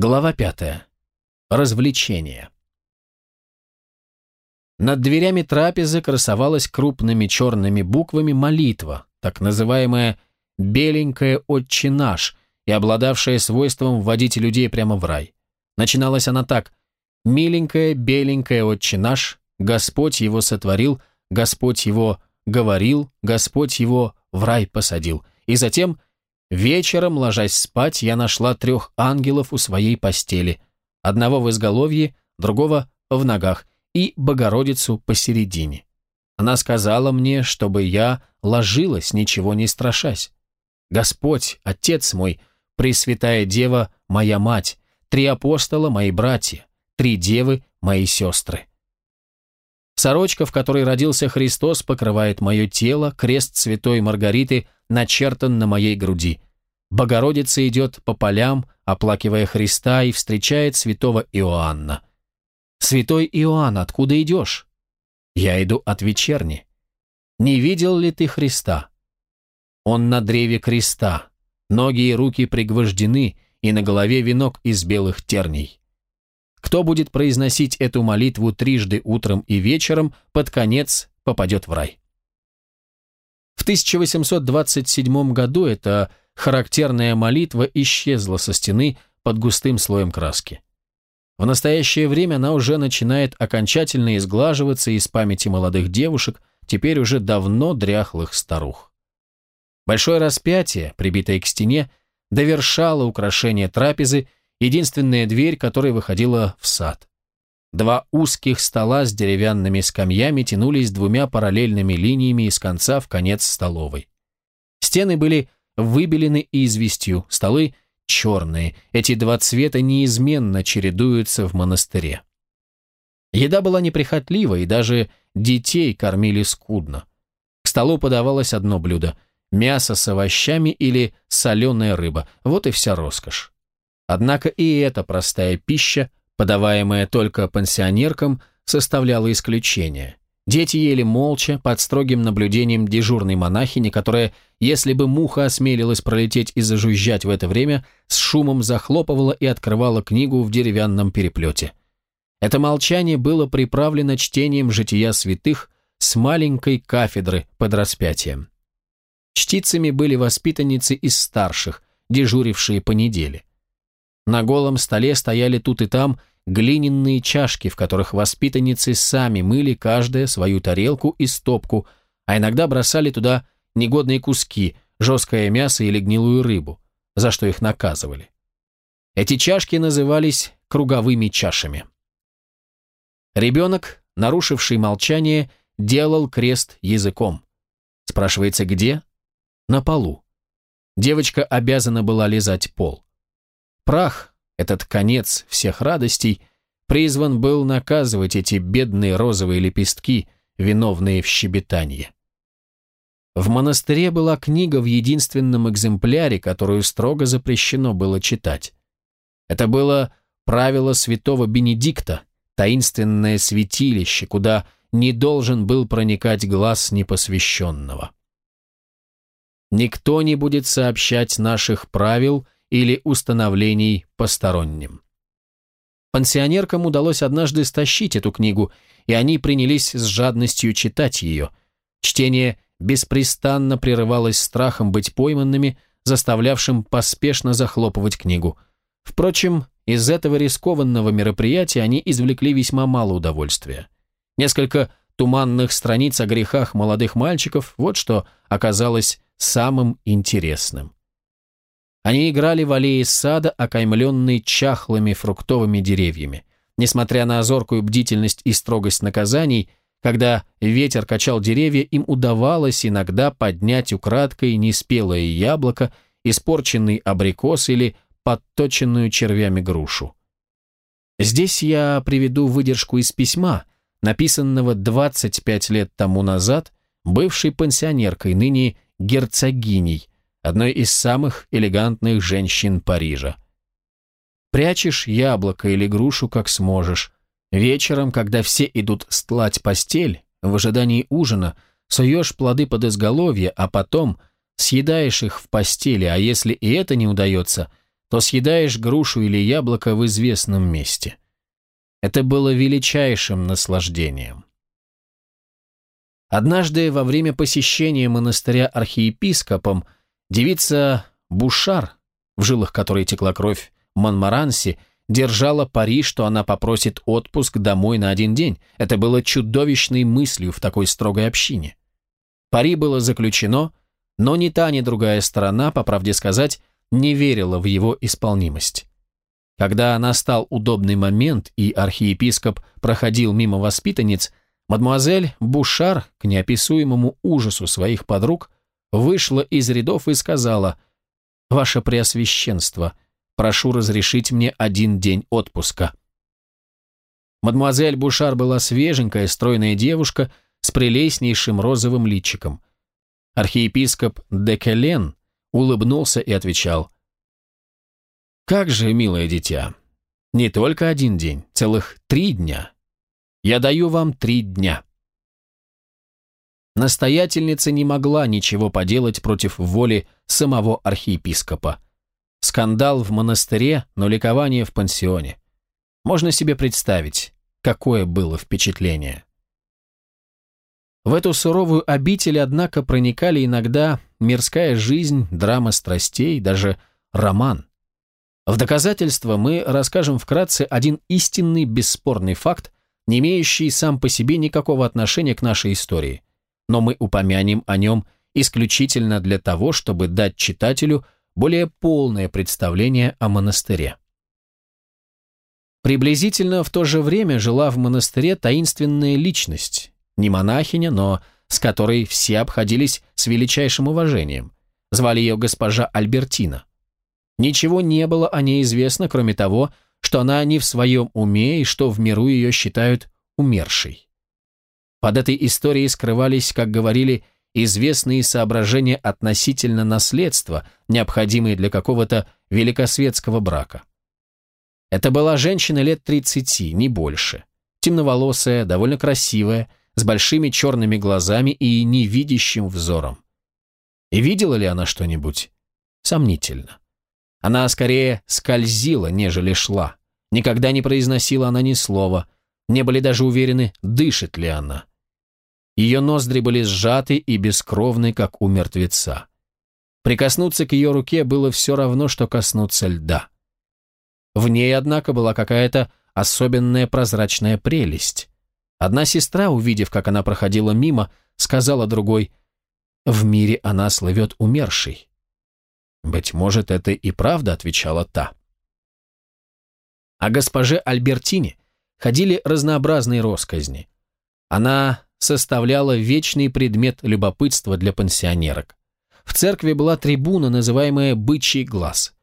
Глава пятая. Развлечения. Над дверями трапезы красовалась крупными черными буквами молитва, так называемая «беленькая отче наш» и обладавшая свойством вводить людей прямо в рай. Начиналась она так «Миленькая, беленькая отче наш, Господь его сотворил, Господь его говорил, Господь его в рай посадил». И затем «Вечером, ложась спать, я нашла трех ангелов у своей постели, одного в изголовье, другого в ногах, и Богородицу посередине. Она сказала мне, чтобы я ложилась, ничего не страшась. Господь, Отец мой, Пресвятая Дева, моя мать, три апостола, мои братья, три девы, мои сестры. Сорочка, в которой родился Христос, покрывает мое тело, крест святой Маргариты начертан на моей груди. Богородица идет по полям, оплакивая Христа, и встречает святого Иоанна. «Святой Иоанн, откуда идешь?» «Я иду от вечерни». «Не видел ли ты Христа?» «Он на древе креста, ноги и руки пригвождены, и на голове венок из белых терней». Кто будет произносить эту молитву трижды утром и вечером, под конец попадет в рай. В 1827 году эта характерная молитва исчезла со стены под густым слоем краски. В настоящее время она уже начинает окончательно изглаживаться из памяти молодых девушек, теперь уже давно дряхлых старух. Большое распятие, прибитое к стене, довершало украшение трапезы, единственная дверь, которая выходила в сад. Два узких стола с деревянными скамьями тянулись двумя параллельными линиями из конца в конец столовой. Стены были выбелены известью, столы – черные. Эти два цвета неизменно чередуются в монастыре. Еда была неприхотлива, и даже детей кормили скудно. К столу подавалось одно блюдо – мясо с овощами или соленая рыба. Вот и вся роскошь. Однако и эта простая пища, подаваемая только пансионеркам, составляла исключение. Дети ели молча, под строгим наблюдением дежурной монахини, которая, если бы муха осмелилась пролететь и зажужжать в это время, с шумом захлопывала и открывала книгу в деревянном переплете. Это молчание было приправлено чтением жития святых с маленькой кафедры под распятием. Чтицами были воспитанницы из старших, дежурившие по неделе. На голом столе стояли тут и там глиняные чашки, в которых воспитанницы сами мыли каждая свою тарелку и стопку, а иногда бросали туда негодные куски, жесткое мясо или гнилую рыбу, за что их наказывали. Эти чашки назывались круговыми чашами. Ребенок, нарушивший молчание, делал крест языком. Спрашивается, где? На полу. Девочка обязана была лизать пол. Прах, этот конец всех радостей призван был наказывать эти бедные розовые лепестки, виновные в щебетании. В монастыре была книга в единственном экземпляре, которую строго запрещено было читать. Это было правило святого Бенедикта, таинственное святилище, куда не должен был проникать глаз непосвященного. Никто не будет сообщать наших правил – или установлений посторонним. Пансионеркам удалось однажды стащить эту книгу, и они принялись с жадностью читать ее. Чтение беспрестанно прерывалось страхом быть пойманными, заставлявшим поспешно захлопывать книгу. Впрочем, из этого рискованного мероприятия они извлекли весьма мало удовольствия. Несколько туманных страниц о грехах молодых мальчиков – вот что оказалось самым интересным. Они играли в аллее сада, окаймленной чахлыми фруктовыми деревьями. Несмотря на озоркую бдительность и строгость наказаний, когда ветер качал деревья, им удавалось иногда поднять украдкой неспелое яблоко, испорченный абрикос или подточенную червями грушу. Здесь я приведу выдержку из письма, написанного 25 лет тому назад бывшей пансионеркой, ныне герцогиней, одной из самых элегантных женщин Парижа. Прячешь яблоко или грушу, как сможешь. Вечером, когда все идут стлать постель, в ожидании ужина, суешь плоды под изголовье, а потом съедаешь их в постели, а если и это не удается, то съедаешь грушу или яблоко в известном месте. Это было величайшим наслаждением. Однажды во время посещения монастыря архиепископом девица Бушар, в жилах которой текла кровь Монмаранси, держала пари, что она попросит отпуск домой на один день. Это было чудовищной мыслью в такой строгой общине. Пари было заключено, но ни та, ни другая сторона, по правде сказать, не верила в его исполнимость. Когда настал удобный момент, и архиепископ проходил мимо воспитанниц, мадмуазель Бушар, к неописуемому ужасу своих подруг, вышла из рядов и сказала «Ваше Преосвященство, прошу разрешить мне один день отпуска». Мадмуазель Бушар была свеженькая, стройная девушка с прелестнейшим розовым личиком. Архиепископ Декелен улыбнулся и отвечал «Как же, милое дитя, не только один день, целых три дня. Я даю вам три дня». Настоятельница не могла ничего поделать против воли самого архиепископа. Скандал в монастыре, но ликование в пансионе. Можно себе представить, какое было впечатление. В эту суровую обитель, однако, проникали иногда мирская жизнь, драма страстей, даже роман. В доказательство мы расскажем вкратце один истинный бесспорный факт, не имеющий сам по себе никакого отношения к нашей истории но мы упомянем о нем исключительно для того, чтобы дать читателю более полное представление о монастыре. Приблизительно в то же время жила в монастыре таинственная личность, не монахиня, но с которой все обходились с величайшим уважением. Звали ее госпожа Альбертина. Ничего не было о ней известно, кроме того, что она не в своем уме и что в миру ее считают умершей. Под этой историей скрывались, как говорили, известные соображения относительно наследства, необходимые для какого-то великосветского брака. Это была женщина лет 30, не больше. Темноволосая, довольно красивая, с большими черными глазами и невидящим взором. И видела ли она что-нибудь? Сомнительно. Она скорее скользила, нежели шла. Никогда не произносила она ни слова, не были даже уверены, дышит ли она. Ее ноздри были сжаты и бескровны, как у мертвеца. Прикоснуться к ее руке было все равно, что коснуться льда. В ней, однако, была какая-то особенная прозрачная прелесть. Одна сестра, увидев, как она проходила мимо, сказала другой, «В мире она слывет умершей». «Быть может, это и правда», — отвечала та. О госпоже Альбертине ходили разнообразные росказни. Она составляла вечный предмет любопытства для пансионерок. В церкви была трибуна, называемая «бычий глаз».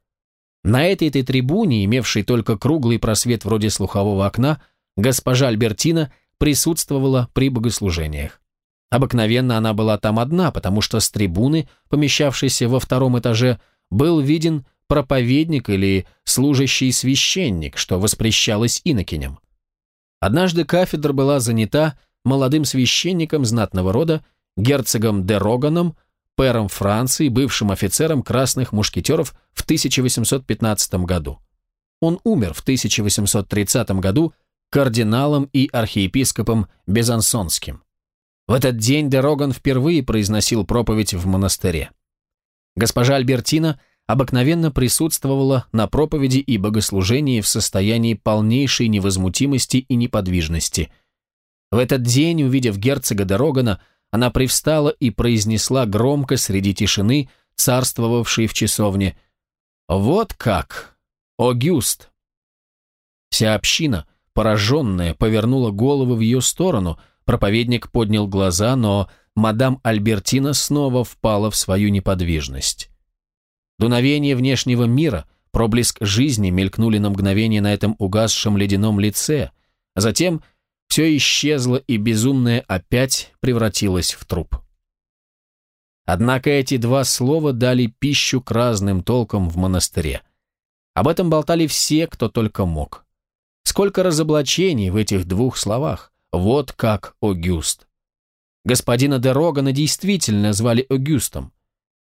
На этой-то трибуне, имевшей только круглый просвет вроде слухового окна, госпожа Альбертина присутствовала при богослужениях. Обыкновенно она была там одна, потому что с трибуны, помещавшейся во втором этаже, был виден проповедник или служащий священник, что воспрещалось инокиням. Однажды кафедра была занята молодым священником знатного рода, герцогом де Роганом, пэром Франции, бывшим офицером красных мушкетеров в 1815 году. Он умер в 1830 году кардиналом и архиепископом Безансонским. В этот день де Роган впервые произносил проповедь в монастыре. Госпожа Альбертина обыкновенно присутствовала на проповеди и богослужении в состоянии полнейшей невозмутимости и неподвижности – в этот день, увидев герцога Дорогана, она привстала и произнесла громко среди тишины, царствовавшей в часовне, «Вот как! Огюст!» Вся община, пораженная, повернула головы в ее сторону, проповедник поднял глаза, но мадам Альбертина снова впала в свою неподвижность. Дуновение внешнего мира, проблеск жизни мелькнули на мгновение на этом угасшем ледяном лице, а затем – все исчезло, и безумное опять превратилось в труп. Однако эти два слова дали пищу к разным толкам в монастыре. Об этом болтали все, кто только мог. Сколько разоблачений в этих двух словах. Вот как Огюст. Господина де Рогана действительно звали Огюстом.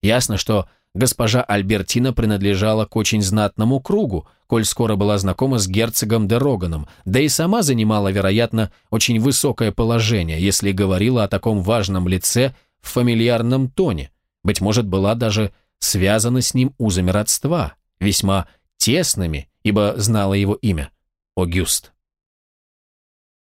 Ясно, что госпожа Альбертина принадлежала к очень знатному кругу, коль скоро была знакома с герцогом де Роганом, да и сама занимала, вероятно, очень высокое положение, если говорила о таком важном лице в фамильярном тоне, быть может, была даже связана с ним узами родства, весьма тесными, ибо знала его имя – Огюст.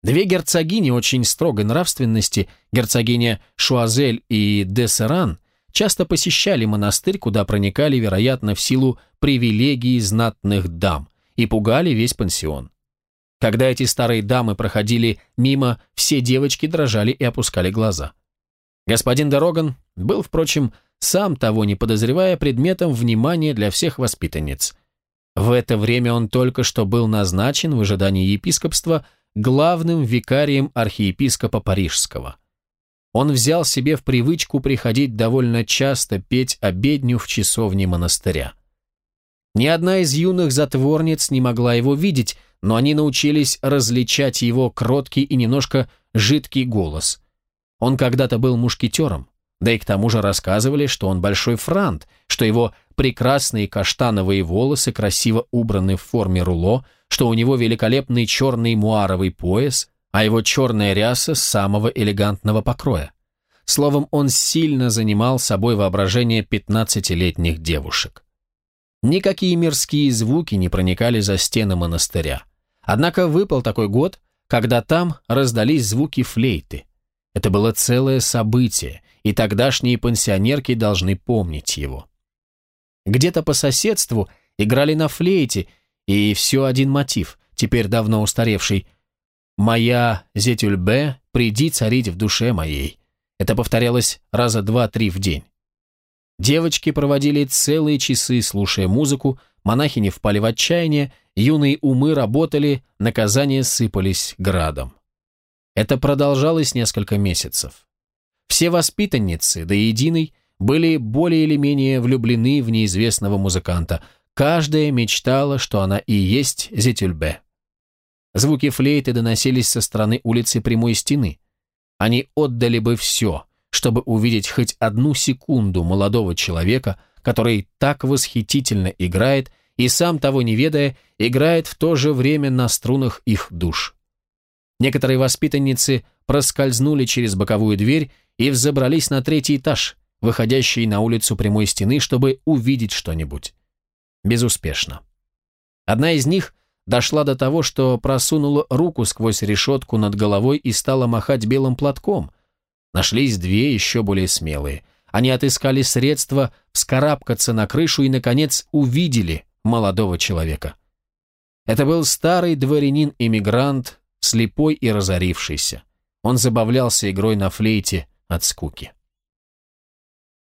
Две герцогини очень строгой нравственности, герцогиня Шуазель и де Серан, часто посещали монастырь, куда проникали, вероятно, в силу привилегий знатных дам, и пугали весь пансион. Когда эти старые дамы проходили мимо, все девочки дрожали и опускали глаза. Господин Дороган был, впрочем, сам того не подозревая предметом внимания для всех воспитанниц. В это время он только что был назначен в ожидании епископства главным викарием архиепископа Парижского – он взял себе в привычку приходить довольно часто петь обедню в часовне монастыря. Ни одна из юных затворниц не могла его видеть, но они научились различать его кроткий и немножко жидкий голос. Он когда-то был мушкетером, да и к тому же рассказывали, что он большой франт, что его прекрасные каштановые волосы красиво убраны в форме руло, что у него великолепный черный муаровый пояс – а его черная ряса самого элегантного покроя. Словом, он сильно занимал собой воображение пятнадцатилетних девушек. Никакие мирские звуки не проникали за стены монастыря. Однако выпал такой год, когда там раздались звуки флейты. Это было целое событие, и тогдашние пансионерки должны помнить его. Где-то по соседству играли на флейте, и все один мотив, теперь давно устаревший – «Моя зетюльбе, приди царить в душе моей». Это повторялось раза два-три в день. Девочки проводили целые часы, слушая музыку, монахини впали в отчаяние, юные умы работали, наказания сыпались градом. Это продолжалось несколько месяцев. Все воспитанницы, до единой, были более или менее влюблены в неизвестного музыканта. Каждая мечтала, что она и есть Зетюльбе. Звуки флейты доносились со стороны улицы прямой стены. Они отдали бы все, чтобы увидеть хоть одну секунду молодого человека, который так восхитительно играет и сам того не ведая, играет в то же время на струнах их душ. Некоторые воспитанницы проскользнули через боковую дверь и взобрались на третий этаж, выходящий на улицу прямой стены, чтобы увидеть что-нибудь. Безуспешно. Одна из них дошла до того, что просунула руку сквозь решетку над головой и стала махать белым платком. Нашлись две еще более смелые. Они отыскали средства вскарабкаться на крышу и, наконец, увидели молодого человека. Это был старый дворянин-иммигрант, слепой и разорившийся. Он забавлялся игрой на флейте от скуки.